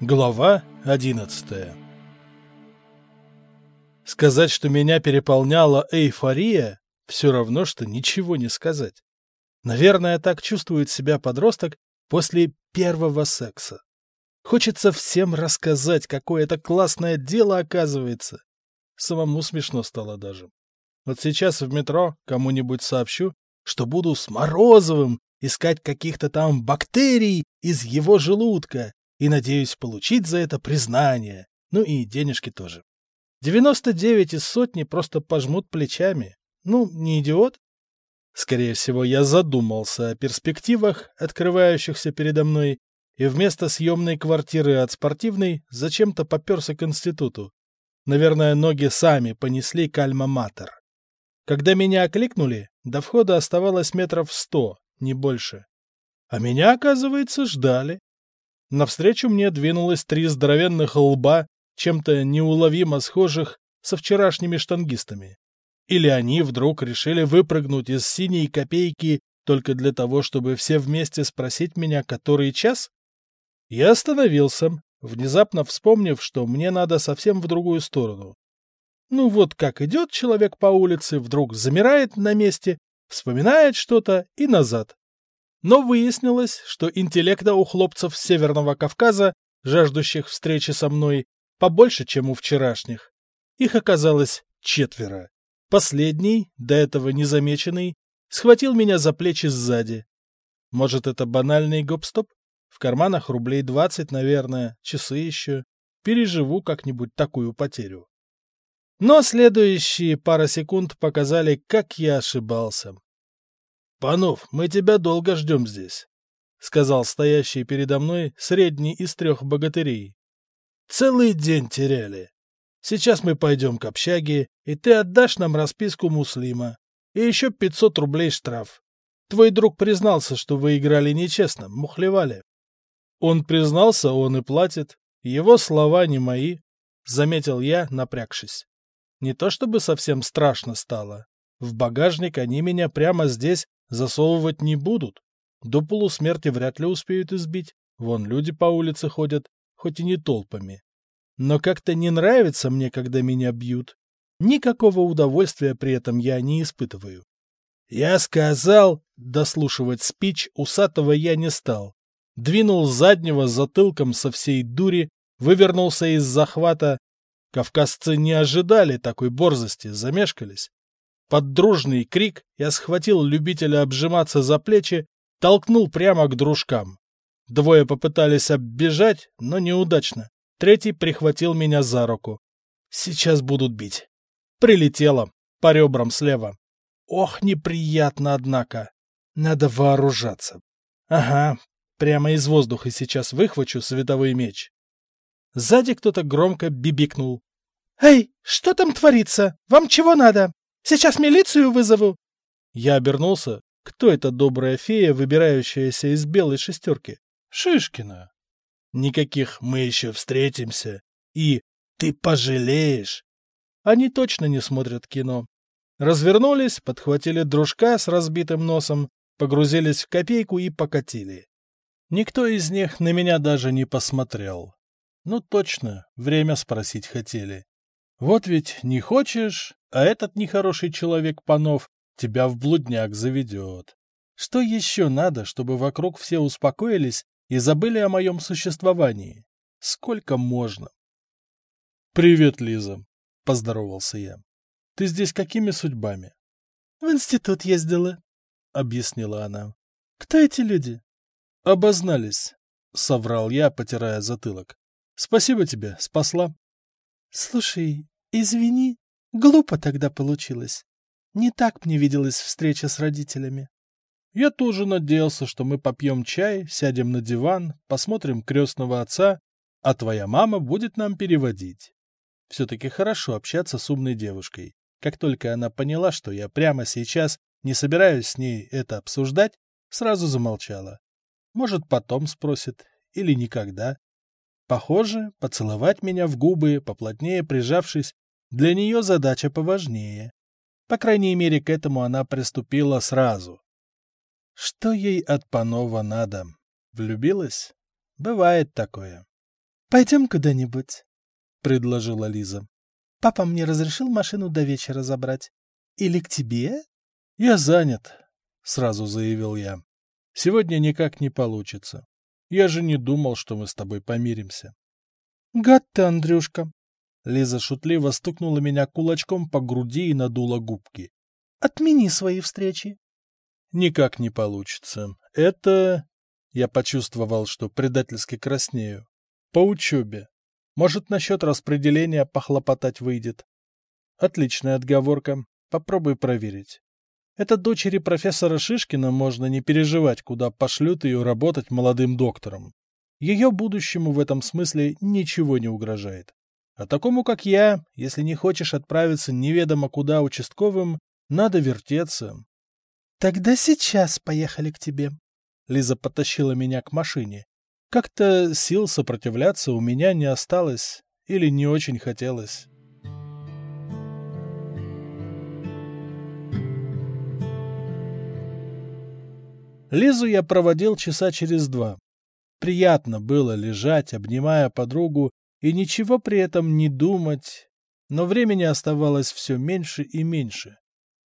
Глава 11 Сказать, что меня переполняла эйфория, все равно, что ничего не сказать. Наверное, так чувствует себя подросток после первого секса. Хочется всем рассказать, какое это классное дело оказывается. Самому смешно стало даже. Вот сейчас в метро кому-нибудь сообщу, что буду с Морозовым искать каких-то там бактерий из его желудка и надеюсь получить за это признание, ну и денежки тоже. 99 из сотни просто пожмут плечами. Ну, не идиот? Скорее всего, я задумался о перспективах, открывающихся передо мной, и вместо съемной квартиры от спортивной зачем-то поперся к институту. Наверное, ноги сами понесли к альма-матер. Когда меня окликнули, до входа оставалось метров сто, не больше. А меня, оказывается, ждали. Навстречу мне двинулось три здоровенных лба, чем-то неуловимо схожих со вчерашними штангистами. Или они вдруг решили выпрыгнуть из синей копейки только для того, чтобы все вместе спросить меня, который час? Я остановился, внезапно вспомнив, что мне надо совсем в другую сторону. Ну вот как идет человек по улице, вдруг замирает на месте, вспоминает что-то и назад. Но выяснилось, что интеллекта у хлопцев Северного Кавказа, жаждущих встречи со мной, побольше, чем у вчерашних. Их оказалось четверо. Последний, до этого незамеченный, схватил меня за плечи сзади. Может, это банальный гоп-стоп? В карманах рублей двадцать, наверное, часы еще. Переживу как-нибудь такую потерю. Но следующие пара секунд показали, как я ошибался. «Панов, мы тебя долго ждем здесь», — сказал стоящий передо мной средний из трех богатырей. «Целый день теряли. Сейчас мы пойдем к общаге, и ты отдашь нам расписку Муслима. И еще пятьсот рублей штраф. Твой друг признался, что вы играли нечестно, мухлевали». «Он признался, он и платит. Его слова не мои», — заметил я, напрягшись. Не то чтобы совсем страшно стало. В багажник они меня прямо здесь Засовывать не будут. До полусмерти вряд ли успеют избить. Вон люди по улице ходят, хоть и не толпами. Но как-то не нравится мне, когда меня бьют. Никакого удовольствия при этом я не испытываю. Я сказал, дослушивать спич усатого я не стал. Двинул заднего затылком со всей дури, вывернулся из захвата. Кавказцы не ожидали такой борзости, замешкались. Под дружный крик я схватил любителя обжиматься за плечи, толкнул прямо к дружкам. Двое попытались оббежать, но неудачно. Третий прихватил меня за руку. Сейчас будут бить. Прилетело. По ребрам слева. Ох, неприятно, однако. Надо вооружаться. Ага, прямо из воздуха сейчас выхвачу световой меч. Сзади кто-то громко бибикнул. «Эй, что там творится? Вам чего надо?» Сейчас милицию вызову!» Я обернулся. Кто эта добрая фея, выбирающаяся из белой шестерки? Шишкина. Никаких «мы еще встретимся» и «ты пожалеешь». Они точно не смотрят кино. Развернулись, подхватили дружка с разбитым носом, погрузились в копейку и покатили. Никто из них на меня даже не посмотрел. Ну точно, время спросить хотели. Вот ведь не хочешь, а этот нехороший человек Панов тебя в блудняк заведет. Что еще надо, чтобы вокруг все успокоились и забыли о моем существовании? Сколько можно? — Привет, Лиза, — поздоровался я. — Ты здесь какими судьбами? — В институт ездила, — объяснила она. — Кто эти люди? — Обознались, — соврал я, потирая затылок. — Спасибо тебе, спасла. — Слушай, извини, Глупо тогда получилось. Не так мне виделась встреча с родителями. Я тоже надеялся, что мы попьем чай, сядем на диван, посмотрим крестного отца, а твоя мама будет нам переводить. Все-таки хорошо общаться с умной девушкой. Как только она поняла, что я прямо сейчас не собираюсь с ней это обсуждать, сразу замолчала. Может, потом спросит, или никогда. Похоже, поцеловать меня в губы, поплотнее прижавшись, для нее задача поважнее. По крайней мере, к этому она приступила сразу. Что ей от Панова надо? Влюбилась? Бывает такое. Пойдем куда-нибудь, — предложила Лиза. Папа мне разрешил машину до вечера забрать. Или к тебе? Я занят, — сразу заявил я. Сегодня никак не получится. Я же не думал, что мы с тобой помиримся. Гад ты, Андрюшка. Лиза шутливо стукнула меня кулачком по груди и надула губки. Отмени свои встречи. Никак не получится. Это... Я почувствовал, что предательски краснею. По учебе. Может, насчет распределения похлопотать выйдет. Отличная отговорка. Попробуй проверить. Это дочери профессора Шишкина можно не переживать, куда пошлют ее работать молодым доктором. Ее будущему в этом смысле ничего не угрожает. А такому, как я, если не хочешь отправиться неведомо куда участковым, надо вертеться. — Тогда сейчас поехали к тебе. Лиза потащила меня к машине. Как-то сил сопротивляться у меня не осталось или не очень хотелось. Лизу я проводил часа через два. Приятно было лежать, обнимая подругу, и ничего при этом не думать, но времени оставалось все меньше и меньше.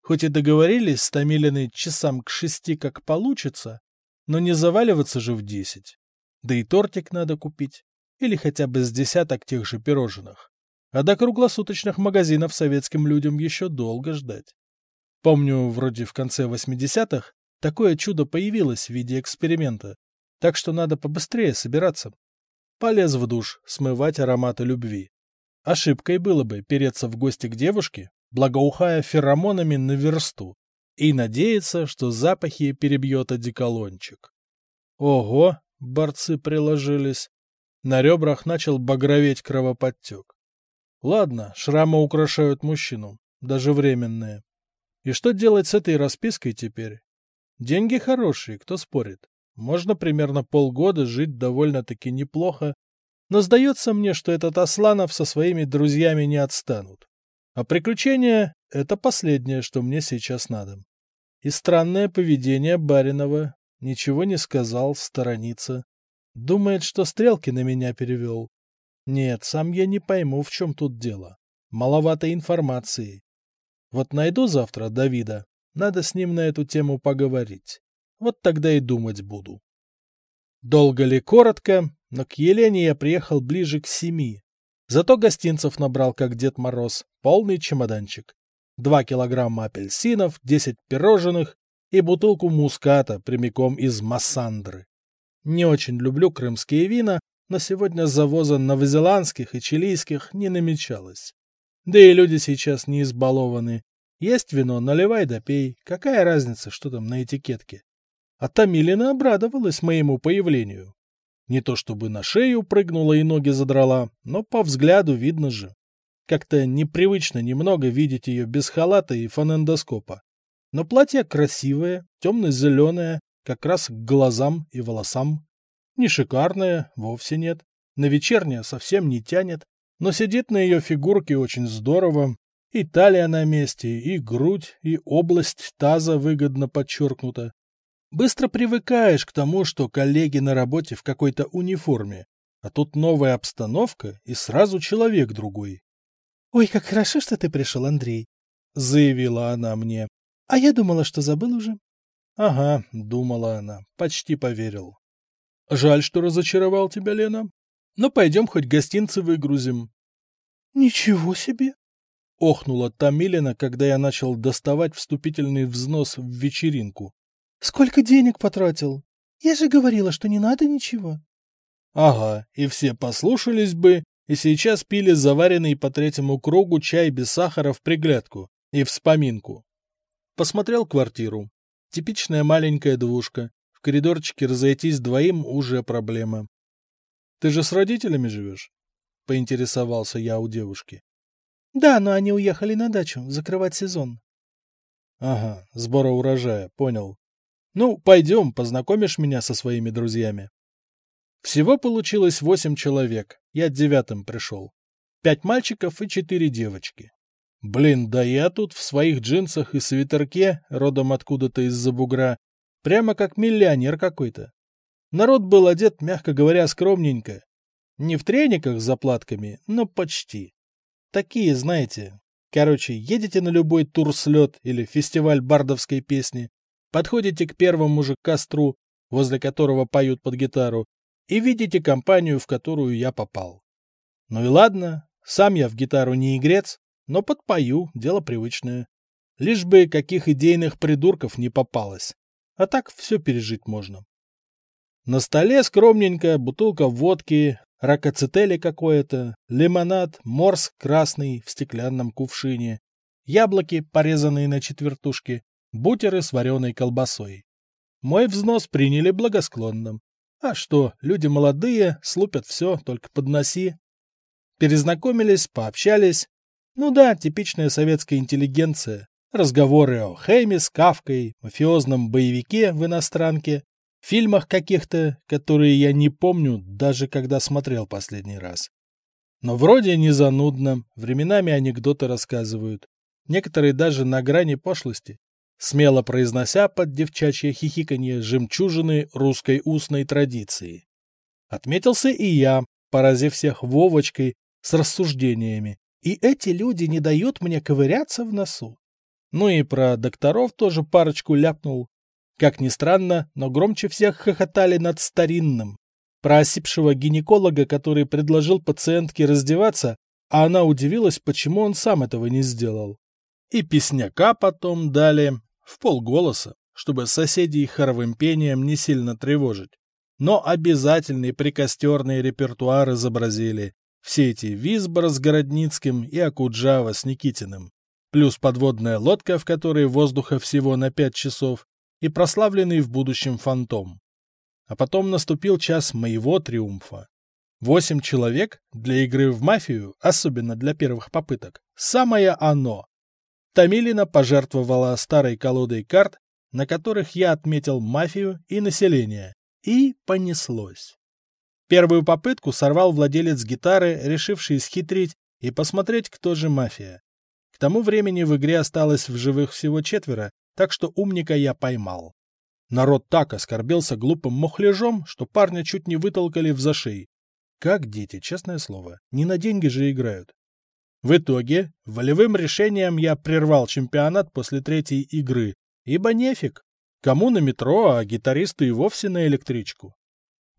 Хоть и договорились с Томилиной часам к шести как получится, но не заваливаться же в десять. Да и тортик надо купить, или хотя бы с десяток тех же пирожных. А до круглосуточных магазинов советским людям еще долго ждать. Помню, вроде в конце 80-х Такое чудо появилось в виде эксперимента, так что надо побыстрее собираться. Полез в душ, смывать ароматы любви. Ошибкой было бы переться в гости к девушке, благоухая феромонами на версту, и надеяться, что запахи перебьет одеколончик. Ого, борцы приложились. На ребрах начал багроветь кровоподтек. Ладно, шрамы украшают мужчину, даже временные. И что делать с этой распиской теперь? Деньги хорошие, кто спорит. Можно примерно полгода жить довольно-таки неплохо, но сдается мне, что этот Асланов со своими друзьями не отстанут. А приключения — это последнее, что мне сейчас надо. И странное поведение Баринова. Ничего не сказал, сторонится. Думает, что стрелки на меня перевел. Нет, сам я не пойму, в чем тут дело. Маловато информации. Вот найду завтра Давида, надо с ним на эту тему поговорить. Вот тогда и думать буду. Долго ли, коротко, но к Елене я приехал ближе к семи. Зато гостинцев набрал, как Дед Мороз, полный чемоданчик. Два килограмма апельсинов, десять пирожных и бутылку муската прямиком из Массандры. Не очень люблю крымские вина, но сегодня завоза новозеландских и чилийских не намечалось. Да и люди сейчас не избалованы, есть вино, наливай да пей. Какая разница, что там на этикетке? А Тамилина обрадовалась моему появлению. Не то чтобы на шею прыгнула и ноги задрала, но по взгляду видно же. Как-то непривычно немного видеть ее без халата и фонендоскопа. Но платье красивое, темно-зеленое, как раз к глазам и волосам. Не шикарное, вовсе нет. На вечернее совсем не тянет, но сидит на ее фигурке очень здорово, и талия на месте, и грудь, и область таза выгодно подчеркнута. Быстро привыкаешь к тому, что коллеги на работе в какой-то униформе, а тут новая обстановка и сразу человек другой. — Ой, как хорошо, что ты пришел, Андрей, — заявила она мне. — А я думала, что забыл уже. — Ага, — думала она, почти поверил. — Жаль, что разочаровал тебя, Лена. Но пойдем хоть гостинцы выгрузим. — Ничего себе! — охнула Тамилина, когда я начал доставать вступительный взнос в вечеринку. — Сколько денег потратил? Я же говорила, что не надо ничего. — Ага, и все послушались бы, и сейчас пили заваренный по третьему кругу чай без сахара в приглядку и вспоминку. Посмотрел квартиру. Типичная маленькая двушка. В коридорчике разойтись двоим уже проблема. — Ты же с родителями живешь? — поинтересовался я у девушки. Да, но они уехали на дачу, закрывать сезон. Ага, сбора урожая, понял. Ну, пойдем, познакомишь меня со своими друзьями. Всего получилось восемь человек, я девятым пришел. Пять мальчиков и четыре девочки. Блин, да я тут в своих джинсах и свитерке, родом откуда-то из-за бугра, прямо как миллионер какой-то. Народ был одет, мягко говоря, скромненько. Не в трениках с заплатками, но почти. Такие, знаете. Короче, едете на любой тур-слет или фестиваль бардовской песни, подходите к первому же костру, возле которого поют под гитару, и видите компанию, в которую я попал. Ну и ладно, сам я в гитару не игрец, но подпою, дело привычное. Лишь бы каких идейных придурков не попалось. А так все пережить можно. На столе скромненькая бутылка водки, ракоцетели какое-то, лимонад, морс красный в стеклянном кувшине, яблоки, порезанные на четвертушки, бутеры с вареной колбасой. Мой взнос приняли благосклонным. А что, люди молодые, слупят все, только подноси. Перезнакомились, пообщались. Ну да, типичная советская интеллигенция. Разговоры о Хэме с Кавкой, мафиозном боевике в иностранке, фильмах каких-то, которые я не помню, даже когда смотрел последний раз. Но вроде не занудно, временами анекдоты рассказывают. Некоторые даже на грани пошлости смело произнося под девчачье хихиканье жемчужины русской устной традиции. Отметился и я, поразив всех Вовочкой с рассуждениями. И эти люди не дают мне ковыряться в носу. Ну и про докторов тоже парочку ляпнул. Как ни странно, но громче всех хохотали над старинным. Про осипшего гинеколога, который предложил пациентке раздеваться, а она удивилась, почему он сам этого не сделал. И песняка потом дали, в полголоса, чтобы соседей хоровым пением не сильно тревожить. Но обязательный прикостерный репертуар изобразили. Все эти Визбор с Городницким и Акуджава с Никитиным. Плюс подводная лодка, в которой воздуха всего на пять часов, и прославленный в будущем фантом. А потом наступил час моего триумфа. Восемь человек для игры в мафию, особенно для первых попыток, самое оно. Тамилина пожертвовала старой колодой карт, на которых я отметил мафию и население. И понеслось. Первую попытку сорвал владелец гитары, решивший схитрить и посмотреть, кто же мафия. К тому времени в игре осталось в живых всего четверо, так что умника я поймал. Народ так оскорбился глупым мухляжом, что парня чуть не вытолкали в зашей. Как дети, честное слово, не на деньги же играют. В итоге, волевым решением я прервал чемпионат после третьей игры, ибо нефиг. Кому на метро, а гитаристу и вовсе на электричку.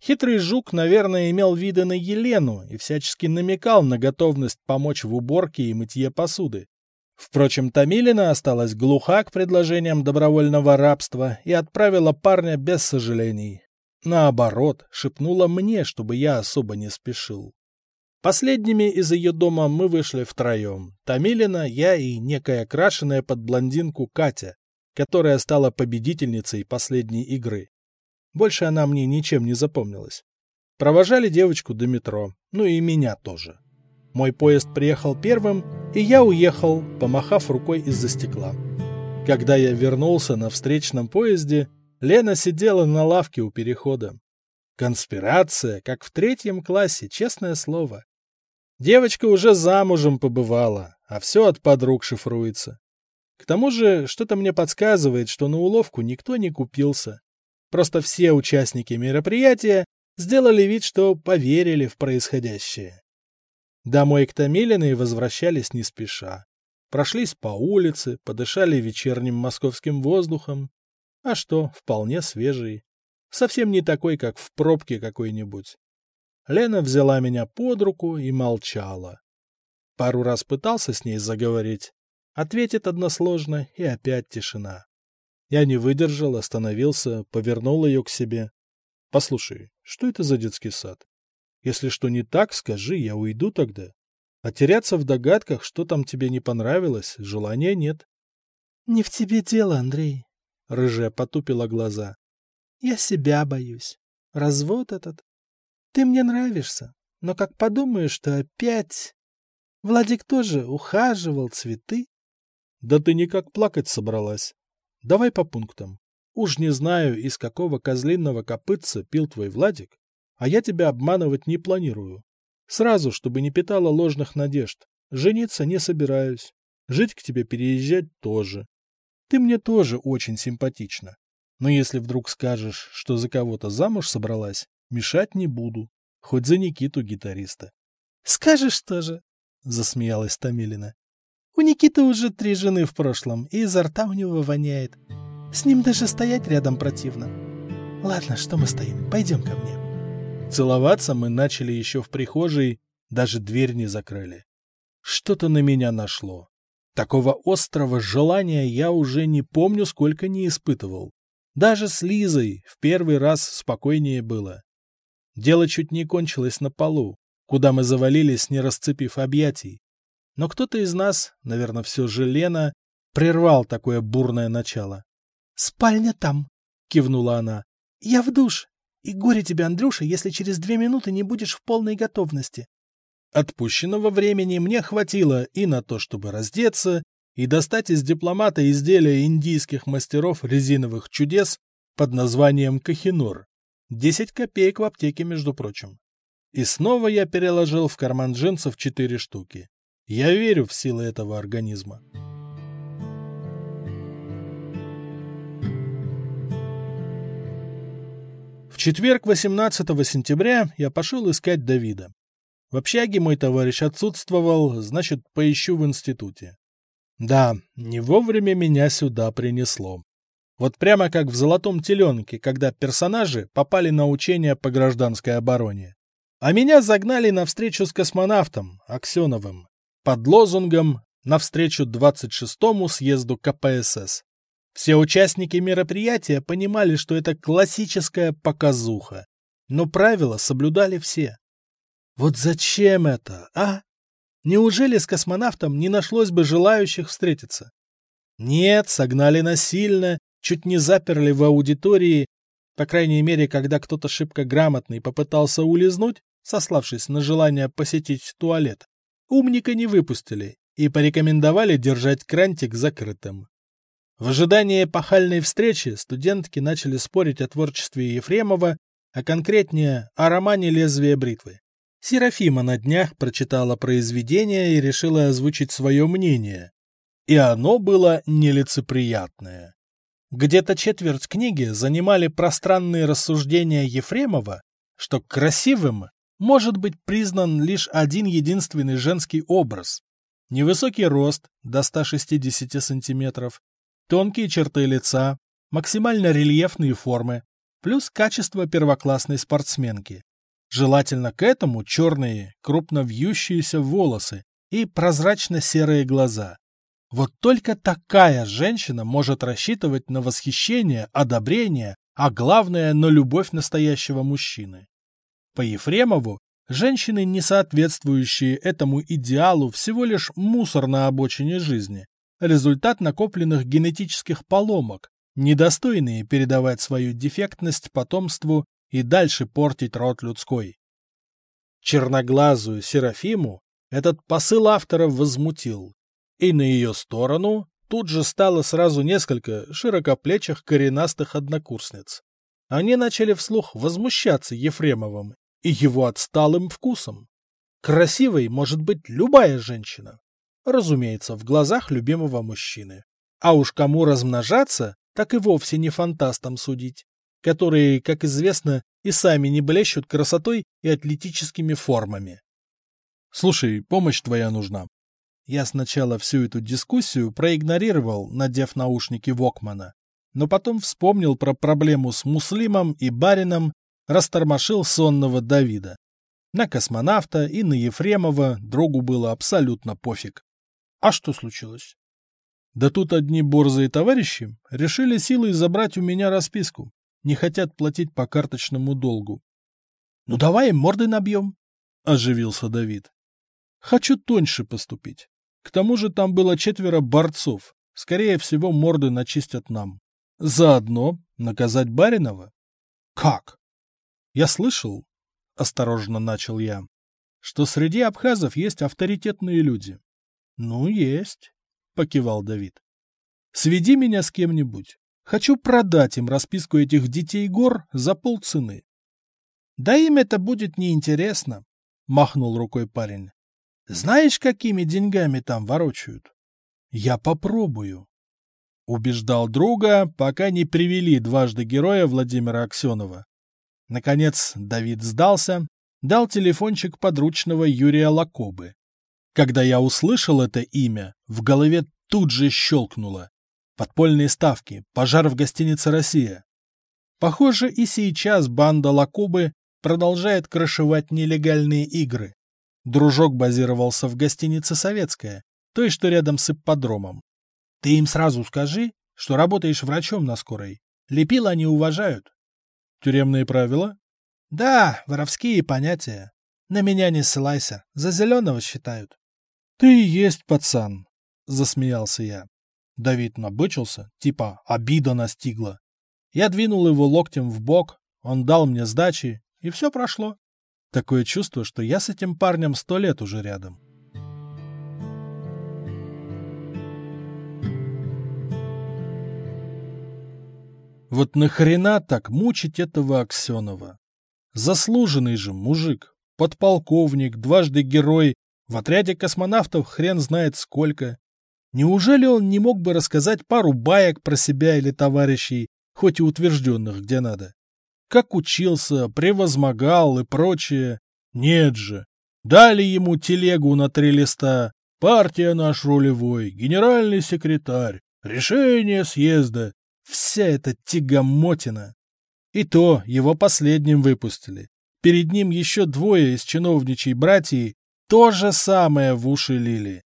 Хитрый жук, наверное, имел виды на Елену и всячески намекал на готовность помочь в уборке и мытье посуды. Впрочем, Тамилина осталась глуха к предложениям добровольного рабства и отправила парня без сожалений. Наоборот, шепнула мне, чтобы я особо не спешил. Последними из ее дома мы вышли втроем. Тамилина, я и некая крашеная под блондинку Катя, которая стала победительницей последней игры. Больше она мне ничем не запомнилась. Провожали девочку до метро, ну и меня тоже. Мой поезд приехал первым, и я уехал, помахав рукой из-за стекла. Когда я вернулся на встречном поезде, Лена сидела на лавке у перехода. Конспирация, как в третьем классе, честное слово. Девочка уже замужем побывала, а все от подруг шифруется. К тому же, что-то мне подсказывает, что на уловку никто не купился. Просто все участники мероприятия сделали вид, что поверили в происходящее. Домой к Томилиной возвращались не спеша. Прошлись по улице, подышали вечерним московским воздухом. А что, вполне свежий. Совсем не такой, как в пробке какой-нибудь. Лена взяла меня под руку и молчала. Пару раз пытался с ней заговорить. Ответит односложно, и опять тишина. Я не выдержал, остановился, повернул ее к себе. Послушай, что это за детский сад? Если что не так, скажи, я уйду тогда. А теряться в догадках, что там тебе не понравилось, желания нет. — Не в тебе дело, Андрей. Рыжая потупила глаза. — Я себя боюсь. Развод этот. Ты мне нравишься, но как подумаешь, что опять... Владик тоже ухаживал, цветы. Да ты никак плакать собралась. Давай по пунктам. Уж не знаю, из какого козлиного копытца пил твой Владик, а я тебя обманывать не планирую. Сразу, чтобы не питала ложных надежд. Жениться не собираюсь. Жить к тебе переезжать тоже. Ты мне тоже очень симпатична. Но если вдруг скажешь, что за кого-то замуж собралась, Мешать не буду. Хоть за Никиту гитариста. «Скажешь тоже», — засмеялась Томилина. «У Никиты уже три жены в прошлом, и изо рта у него воняет. С ним даже стоять рядом противно. Ладно, что мы стоим, пойдем ко мне». Целоваться мы начали еще в прихожей, даже дверь не закрыли. Что-то на меня нашло. Такого острого желания я уже не помню, сколько не испытывал. Даже с Лизой в первый раз спокойнее было. Дело чуть не кончилось на полу, куда мы завалились, не расцепив объятий. Но кто-то из нас, наверное, все же Лена, прервал такое бурное начало. «Спальня там», — кивнула она. «Я в душ. И горе тебе, Андрюша, если через две минуты не будешь в полной готовности». Отпущенного времени мне хватило и на то, чтобы раздеться, и достать из дипломата изделия индийских мастеров резиновых чудес под названием Кахинур. Десять копеек в аптеке, между прочим. И снова я переложил в карман джинсов четыре штуки. Я верю в силы этого организма. В четверг 18 сентября я пошел искать Давида. В общаге мой товарищ отсутствовал, значит, поищу в институте. Да, не вовремя меня сюда принесло. Вот прямо как в «Золотом теленке», когда персонажи попали на учения по гражданской обороне. А меня загнали на встречу с космонавтом Аксеновым под лозунгом «Навстречу 26-му съезду КПСС». Все участники мероприятия понимали, что это классическая показуха, но правила соблюдали все. Вот зачем это, а? Неужели с космонавтом не нашлось бы желающих встретиться? Нет, согнали насильно, чуть не заперли в аудитории, по крайней мере, когда кто-то шибко грамотный попытался улизнуть, сославшись на желание посетить туалет. Умника не выпустили и порекомендовали держать крантик закрытым. В ожидании эпохальной встречи студентки начали спорить о творчестве Ефремова, а конкретнее о романе «Лезвие бритвы». Серафима на днях прочитала произведение и решила озвучить свое мнение. И оно было нелицеприятное. Где-то четверть книги занимали пространные рассуждения Ефремова, что красивым может быть признан лишь один единственный женский образ. Невысокий рост до 160 сантиметров, тонкие черты лица, максимально рельефные формы, плюс качество первоклассной спортсменки. Желательно к этому черные, крупно вьющиеся волосы и прозрачно-серые глаза. Вот только такая женщина может рассчитывать на восхищение, одобрение, а главное, на любовь настоящего мужчины. По Ефремову, женщины, не соответствующие этому идеалу, всего лишь мусор на обочине жизни, результат накопленных генетических поломок, недостойные передавать свою дефектность потомству и дальше портить род людской. Черноглазую Серафиму этот посыл автора возмутил, и на ее сторону тут же стало сразу несколько широкоплечих коренастых однокурсниц. Они начали вслух возмущаться Ефремовым и его отсталым вкусом. Красивой может быть любая женщина. Разумеется, в глазах любимого мужчины. А уж кому размножаться, так и вовсе не фантастам судить которые, как известно, и сами не блещут красотой и атлетическими формами. Слушай, помощь твоя нужна. Я сначала всю эту дискуссию проигнорировал, надев наушники Вокмана, но потом вспомнил про проблему с Муслимом и Барином, растормошил сонного Давида. На космонавта и на Ефремова другу было абсолютно пофиг. А что случилось? Да тут одни борзые товарищи решили силой забрать у меня расписку не хотят платить по карточному долгу. — Ну давай им морды набьем, — оживился Давид. — Хочу тоньше поступить. К тому же там было четверо борцов. Скорее всего, морды начистят нам. Заодно наказать Баринова. — Как? — Я слышал, — осторожно начал я, — что среди абхазов есть авторитетные люди. — Ну, есть, — покивал Давид. — Сведи меня с кем-нибудь. Хочу продать им расписку этих детей гор за полцены. — Да им это будет неинтересно, — махнул рукой парень. — Знаешь, какими деньгами там ворочают? — Я попробую. Убеждал друга, пока не привели дважды героя Владимира Аксенова. Наконец Давид сдался, дал телефончик подручного Юрия Лакобы. Когда я услышал это имя, в голове тут же щелкнуло. Подпольные ставки, пожар в гостинице «Россия». Похоже, и сейчас банда Лакобы продолжает крышевать нелегальные игры. Дружок базировался в гостинице «Советская», той, что рядом с ипподромом. Ты им сразу скажи, что работаешь врачом на скорой. Лепил они уважают. Тюремные правила? Да, воровские понятия. На меня не ссылайся, за зеленого считают. Ты и есть пацан, засмеялся я. Давид набычился, типа обида настигла. Я двинул его локтем в бок, он дал мне сдачи, и все прошло. Такое чувство, что я с этим парнем сто лет уже рядом. Вот нахрена так мучить этого Аксенова? Заслуженный же мужик, подполковник, дважды герой, в отряде космонавтов хрен знает сколько. Неужели он не мог бы рассказать пару баек про себя или товарищей, хоть и утвержденных где надо? Как учился, превозмогал и прочее? Нет же. Дали ему телегу на три листа. Партия наш рулевой, генеральный секретарь, решение съезда. Вся эта тягомотина. И то его последним выпустили. Перед ним еще двое из чиновничьей братьев то же самое в уши лили.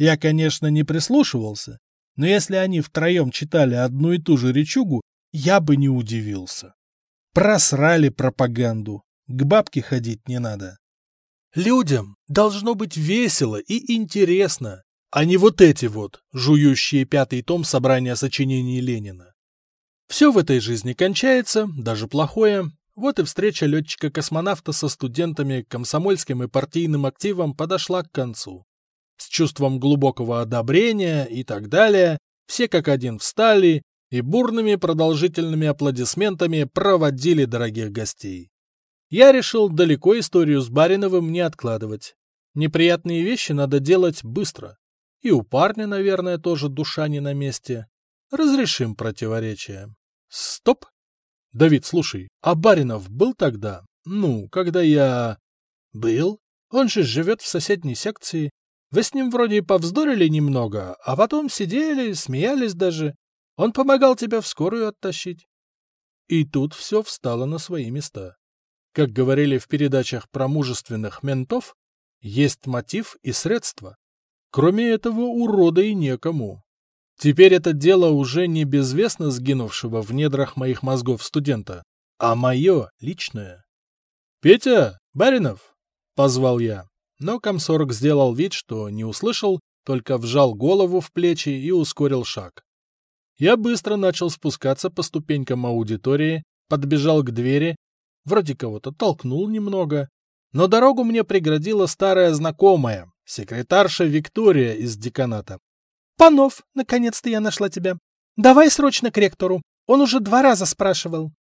Я, конечно, не прислушивался, но если они втроем читали одну и ту же речугу, я бы не удивился. Просрали пропаганду. К бабке ходить не надо. Людям должно быть весело и интересно, а не вот эти вот, жующие пятый том собрания сочинений Ленина. Все в этой жизни кончается, даже плохое. Вот и встреча летчика-космонавта со студентами, комсомольским и партийным активом подошла к концу. С чувством глубокого одобрения и так далее, все как один встали и бурными продолжительными аплодисментами проводили дорогих гостей. Я решил далеко историю с Бариновым не откладывать. Неприятные вещи надо делать быстро. И у парня, наверное, тоже душа не на месте. Разрешим противоречия. Стоп! Давид, слушай, а Баринов был тогда? Ну, когда я... Был. Он же живет в соседней секции. Вы с ним вроде повздорили немного, а потом сидели, смеялись даже. Он помогал тебя в скорую оттащить. И тут все встало на свои места. Как говорили в передачах про мужественных ментов, есть мотив и средства. Кроме этого урода и некому. Теперь это дело уже не безвестно сгинувшего в недрах моих мозгов студента, а мое личное. «Петя! Баринов!» — позвал я. Но комсорг сделал вид, что не услышал, только вжал голову в плечи и ускорил шаг. Я быстро начал спускаться по ступенькам аудитории, подбежал к двери, вроде кого-то толкнул немного, но дорогу мне преградила старая знакомая, секретарша Виктория из деканата. Панов, наконец-то я нашла тебя. Давай срочно к ректору. Он уже два раза спрашивал.